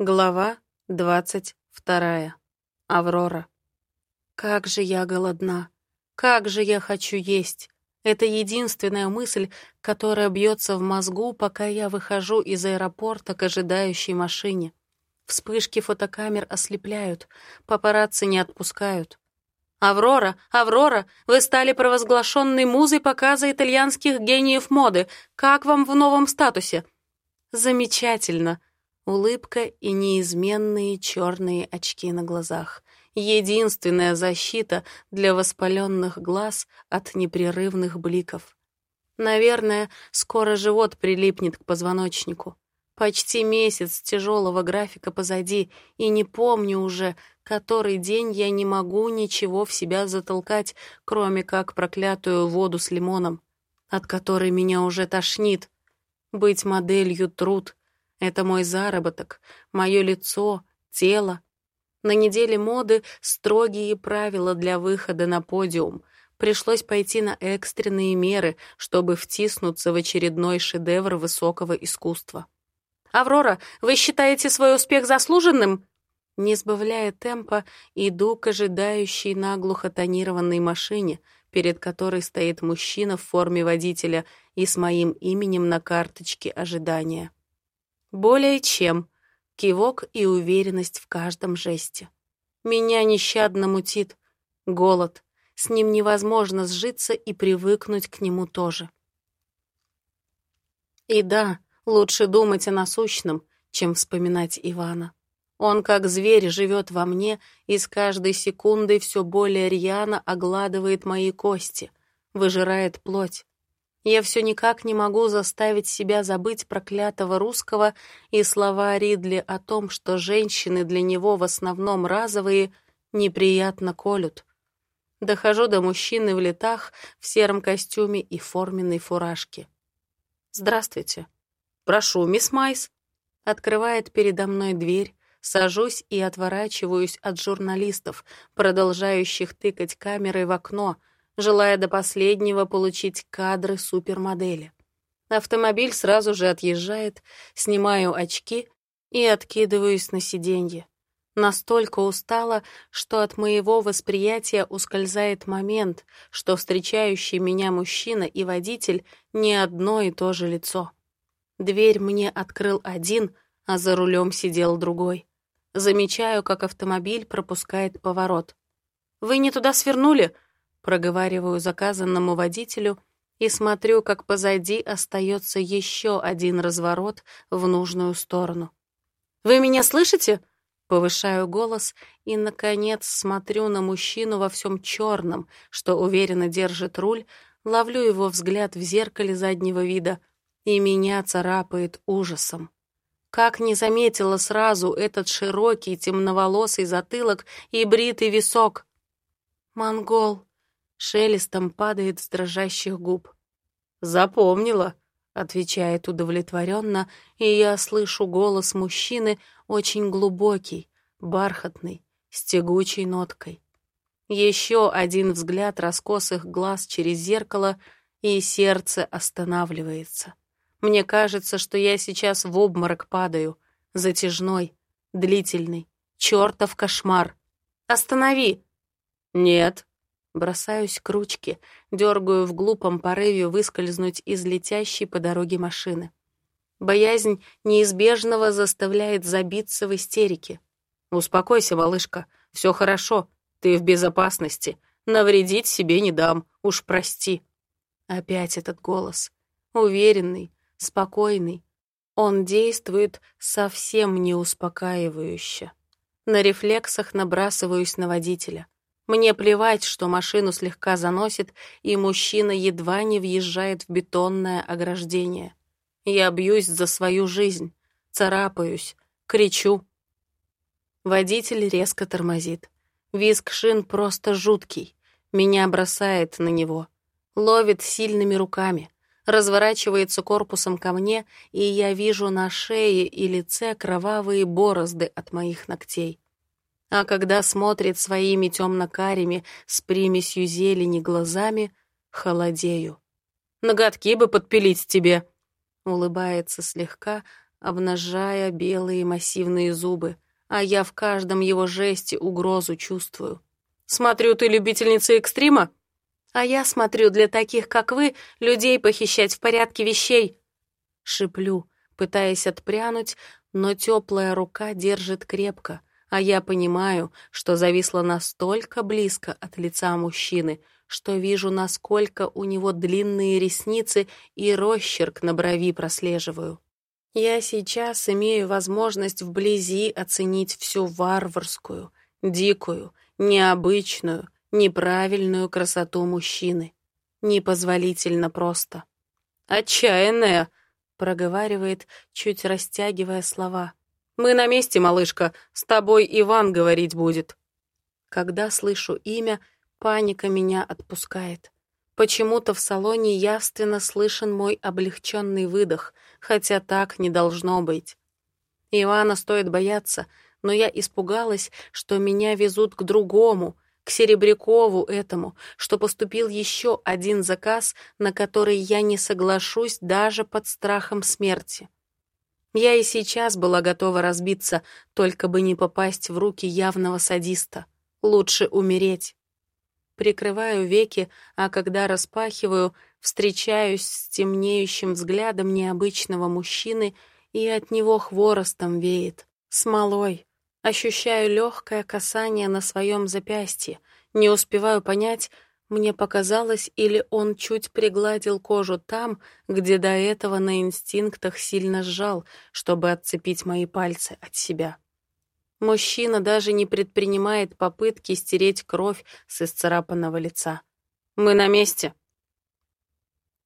Глава двадцать вторая. Аврора. Как же я голодна. Как же я хочу есть. Это единственная мысль, которая бьется в мозгу, пока я выхожу из аэропорта к ожидающей машине. Вспышки фотокамер ослепляют, папарацци не отпускают. «Аврора! Аврора! Вы стали провозглашенной музой показа итальянских гениев моды. Как вам в новом статусе?» «Замечательно!» Улыбка и неизменные черные очки на глазах. Единственная защита для воспаленных глаз от непрерывных бликов. Наверное, скоро живот прилипнет к позвоночнику. Почти месяц тяжелого графика позади, и не помню уже, который день я не могу ничего в себя затолкать, кроме как проклятую воду с лимоном, от которой меня уже тошнит. Быть моделью — труд — это мой заработок, мое лицо, тело. На неделе моды строгие правила для выхода на подиум. Пришлось пойти на экстренные меры, чтобы втиснуться в очередной шедевр высокого искусства. «Аврора, вы считаете свой успех заслуженным?» Не сбавляя темпа, иду к ожидающей наглухо тонированной машине, перед которой стоит мужчина в форме водителя и с моим именем на карточке ожидания. Более чем. Кивок и уверенность в каждом жесте. Меня нещадно мутит. Голод. С ним невозможно сжиться и привыкнуть к нему тоже. И да, лучше думать о насущном, чем вспоминать Ивана. Он, как зверь, живет во мне и с каждой секундой все более рьяно огладывает мои кости, выжирает плоть. Я все никак не могу заставить себя забыть проклятого русского и слова Ридли о том, что женщины для него в основном разовые, неприятно колют. Дохожу до мужчины в летах, в сером костюме и форменной фуражке. «Здравствуйте». «Прошу, мисс Майс». Открывает передо мной дверь, сажусь и отворачиваюсь от журналистов, продолжающих тыкать камерой в окно — желая до последнего получить кадры супермодели. Автомобиль сразу же отъезжает, снимаю очки и откидываюсь на сиденье. Настолько устала, что от моего восприятия ускользает момент, что встречающий меня мужчина и водитель не одно и то же лицо. Дверь мне открыл один, а за рулем сидел другой. Замечаю, как автомобиль пропускает поворот. «Вы не туда свернули?» Проговариваю заказанному водителю и смотрю, как позади остается еще один разворот в нужную сторону. «Вы меня слышите?» Повышаю голос и, наконец, смотрю на мужчину во всем черном, что уверенно держит руль, ловлю его взгляд в зеркале заднего вида, и меня царапает ужасом. Как не заметила сразу этот широкий темноволосый затылок и бритый висок. «Монгол», шелестом падает с дрожащих губ. «Запомнила», — отвечает удовлетворенно, и я слышу голос мужчины очень глубокий, бархатный, с тягучей ноткой. Еще один взгляд раскосых глаз через зеркало, и сердце останавливается. Мне кажется, что я сейчас в обморок падаю, затяжной, длительный, чертов кошмар. «Останови!» «Нет», Бросаюсь к ручке, дергаю в глупом порыве выскользнуть из летящей по дороге машины. Боязнь неизбежного заставляет забиться в истерике. «Успокойся, малышка, все хорошо, ты в безопасности, навредить себе не дам, уж прости». Опять этот голос, уверенный, спокойный. Он действует совсем не успокаивающе. На рефлексах набрасываюсь на водителя. Мне плевать, что машину слегка заносит, и мужчина едва не въезжает в бетонное ограждение. Я бьюсь за свою жизнь, царапаюсь, кричу. Водитель резко тормозит. Визг шин просто жуткий. Меня бросает на него. Ловит сильными руками. Разворачивается корпусом ко мне, и я вижу на шее и лице кровавые борозды от моих ногтей а когда смотрит своими темно-карими с примесью зелени глазами, холодею. «Ноготки бы подпилить тебе!» Улыбается слегка, обнажая белые массивные зубы, а я в каждом его жесте угрозу чувствую. «Смотрю, ты любительница экстрима?» «А я смотрю, для таких, как вы, людей похищать в порядке вещей!» Шиплю, пытаясь отпрянуть, но теплая рука держит крепко, а я понимаю, что зависла настолько близко от лица мужчины, что вижу, насколько у него длинные ресницы и росчерк на брови прослеживаю. Я сейчас имею возможность вблизи оценить всю варварскую, дикую, необычную, неправильную красоту мужчины. Непозволительно просто. «Отчаянная!» — проговаривает, чуть растягивая слова. «Мы на месте, малышка, с тобой Иван говорить будет». Когда слышу имя, паника меня отпускает. Почему-то в салоне явственно слышен мой облегченный выдох, хотя так не должно быть. Ивана стоит бояться, но я испугалась, что меня везут к другому, к Серебрякову этому, что поступил еще один заказ, на который я не соглашусь даже под страхом смерти. Я и сейчас была готова разбиться, только бы не попасть в руки явного садиста. Лучше умереть. Прикрываю веки, а когда распахиваю, встречаюсь с темнеющим взглядом необычного мужчины, и от него хворостом веет, смолой. Ощущаю легкое касание на своем запястье. Не успеваю понять, мне показалось, или он чуть пригладил кожу там, где до этого на инстинктах сильно сжал, чтобы отцепить мои пальцы от себя. Мужчина даже не предпринимает попытки стереть кровь с исцарапанного лица. «Мы на месте!»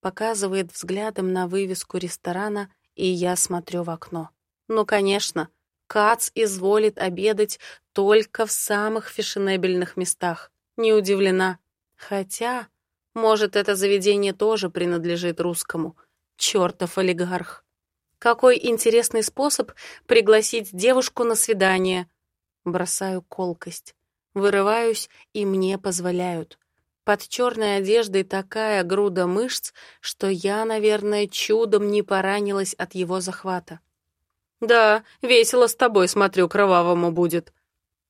Показывает взглядом на вывеску ресторана, и я смотрю в окно. Ну, конечно, Кац изволит обедать только в самых фешенебельных местах. Не удивлена. Хотя, может, это заведение тоже принадлежит русскому. Чёртов олигарх. Какой интересный способ пригласить девушку на свидание. Бросаю колкость. Вырываюсь, и мне позволяют. Под черной одеждой такая груда мышц, что я, наверное, чудом не поранилась от его захвата. «Да, весело с тобой, смотрю, кровавому будет».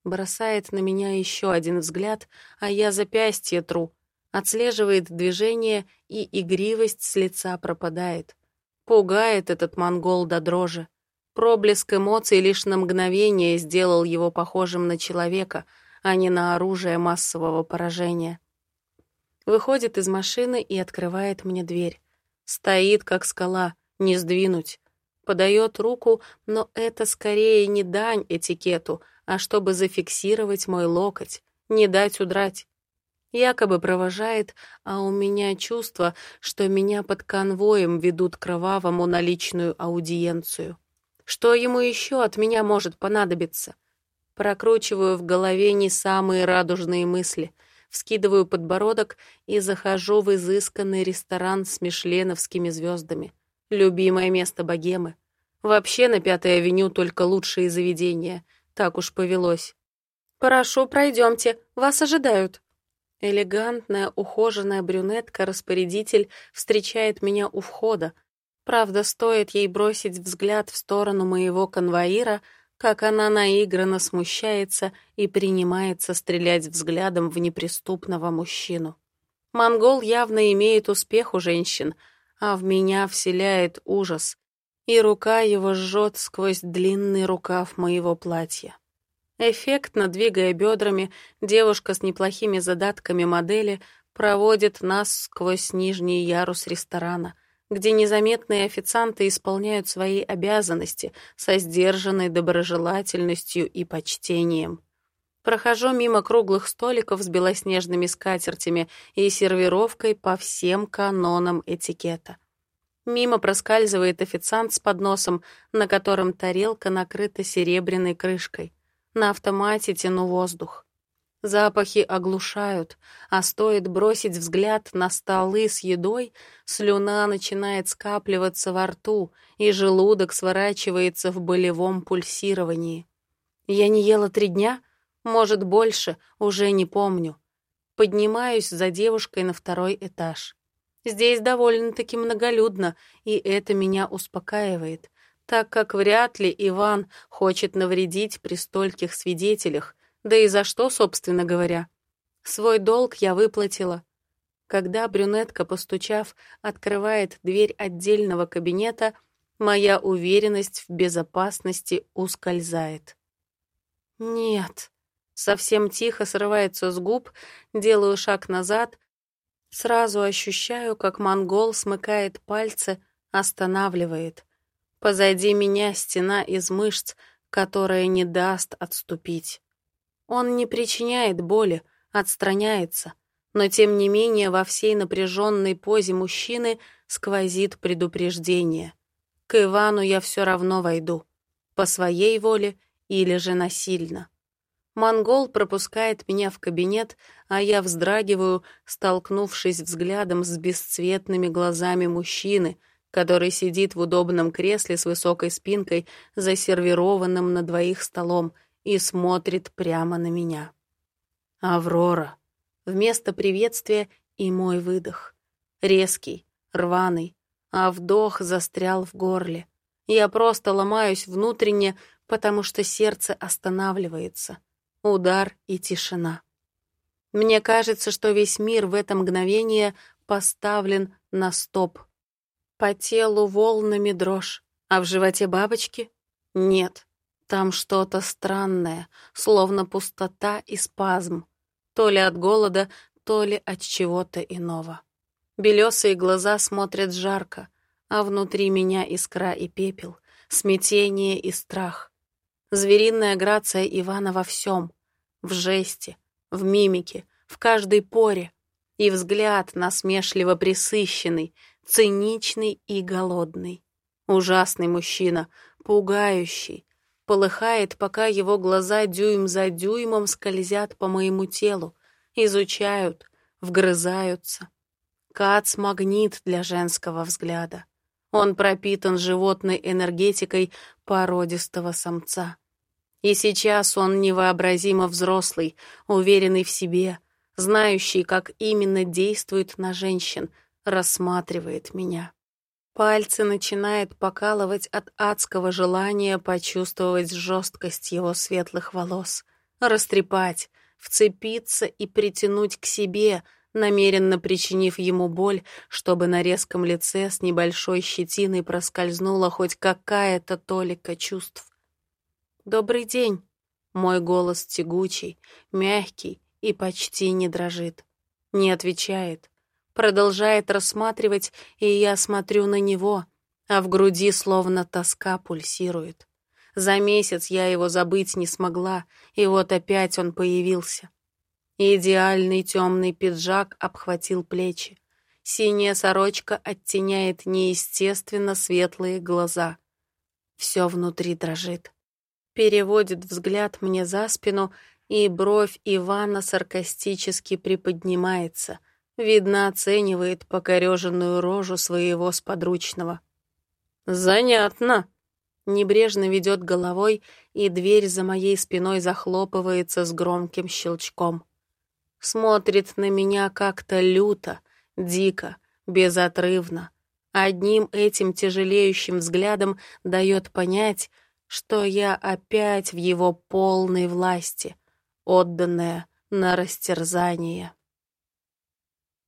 Бросает на меня еще один взгляд, а я запястье тру. Отслеживает движение, и игривость с лица пропадает. Пугает этот монгол до дрожи. Проблеск эмоций лишь на мгновение сделал его похожим на человека, а не на оружие массового поражения. Выходит из машины и открывает мне дверь. Стоит, как скала, не сдвинуть. Подает руку, но это скорее не дань этикету, а чтобы зафиксировать мой локоть, не дать удрать. Якобы провожает, а у меня чувство, что меня под конвоем ведут кровавому на личную аудиенцию. Что ему еще от меня может понадобиться? Прокручиваю в голове не самые радужные мысли, вскидываю подбородок и захожу в изысканный ресторан с мишленовскими звездами. Любимое место богемы. Вообще на Пятой авеню только лучшие заведения. Так уж повелось. «Прошу, пройдемте, вас ожидают», Элегантная, ухоженная брюнетка-распорядитель встречает меня у входа. Правда, стоит ей бросить взгляд в сторону моего конвоира, как она наигранно смущается и принимается стрелять взглядом в неприступного мужчину. Монгол явно имеет успех у женщин, а в меня вселяет ужас, и рука его жжет сквозь длинный рукав моего платья. Эффектно двигая бедрами, девушка с неплохими задатками модели проводит нас сквозь нижний ярус ресторана, где незаметные официанты исполняют свои обязанности со сдержанной доброжелательностью и почтением. Прохожу мимо круглых столиков с белоснежными скатертями и сервировкой по всем канонам этикета. Мимо проскальзывает официант с подносом, на котором тарелка накрыта серебряной крышкой. На автомате тяну воздух. Запахи оглушают, а стоит бросить взгляд на столы с едой, слюна начинает скапливаться во рту, и желудок сворачивается в болевом пульсировании. Я не ела три дня, может, больше, уже не помню. Поднимаюсь за девушкой на второй этаж. Здесь довольно-таки многолюдно, и это меня успокаивает. так как вряд ли Иван хочет навредить при стольких свидетелях, да и за что, собственно говоря. Свой долг я выплатила. Когда брюнетка, постучав, открывает дверь отдельного кабинета, моя уверенность в безопасности ускользает. «Нет», совсем тихо срывается с губ, делаю шаг назад, сразу ощущаю, как монгол смыкает пальцы, останавливает. Позади меня стена из мышц, которая не даст отступить. Он не причиняет боли, отстраняется, но тем не менее во всей напряженной позе мужчины сквозит предупреждение. К Ивану я все равно войду, по своей воле или же насильно. Монгол пропускает меня в кабинет, а я вздрагиваю, столкнувшись взглядом с бесцветными глазами мужчины, который сидит в удобном кресле с высокой спинкой, засервированным на двоих столом, и смотрит прямо на меня. «Аврора». Вместо приветствия и мой выдох. Резкий, рваный, а вдох застрял в горле. Я просто ломаюсь внутренне, потому что сердце останавливается удар и тишина. Мне кажется, что весь мир в это мгновение поставлен на стоп. По телу волнами дрожь, а в животе бабочки? Нет, там что-то странное, словно пустота и спазм. То ли от голода, то ли от чего-то иного. Белесые глаза смотрят жарко, а внутри меня искра и пепел, смятение и страх. Звериная грация Ивана во всем, в жесте, в мимике, в каждой поре, и взгляд насмешливо присыщенный, циничный и голодный. Ужасный мужчина, пугающий, полыхает, пока его глаза дюйм за дюймом скользят по моему телу, изучают, вгрызаются. Кац — магнит для женского взгляда. Он пропитан животной энергетикой породистого самца. И сейчас он невообразимо взрослый, уверенный в себе, знающий, как именно действует на женщин, рассматривает меня. Пальцы начинает покалывать от адского желания почувствовать жесткость его светлых волос, растрепать, вцепиться и притянуть к себе, намеренно причинив ему боль, чтобы на резком лице с небольшой щетиной проскользнула хоть какая-то толика чувств. «Добрый день!» Мой голос тягучий, мягкий и почти не дрожит. Не отвечает. Продолжает рассматривать, и я смотрю на него, а в груди словно тоска пульсирует. За месяц я его забыть не смогла, и вот опять он появился. Идеальный темный пиджак обхватил плечи. Синяя сорочка оттеняет неестественно светлые глаза. Все внутри дрожит переводит взгляд мне за спину, и бровь Ивана саркастически приподнимается. Видно, оценивает покореженную рожу своего сподручного. «Занятно!» Небрежно ведет головой, и дверь за моей спиной захлопывается с громким щелчком. Смотрит на меня как-то люто, дико, безотрывно. Одним этим тяжелеющим взглядом дает понять, что я опять в его полной власти, отданная на растерзание.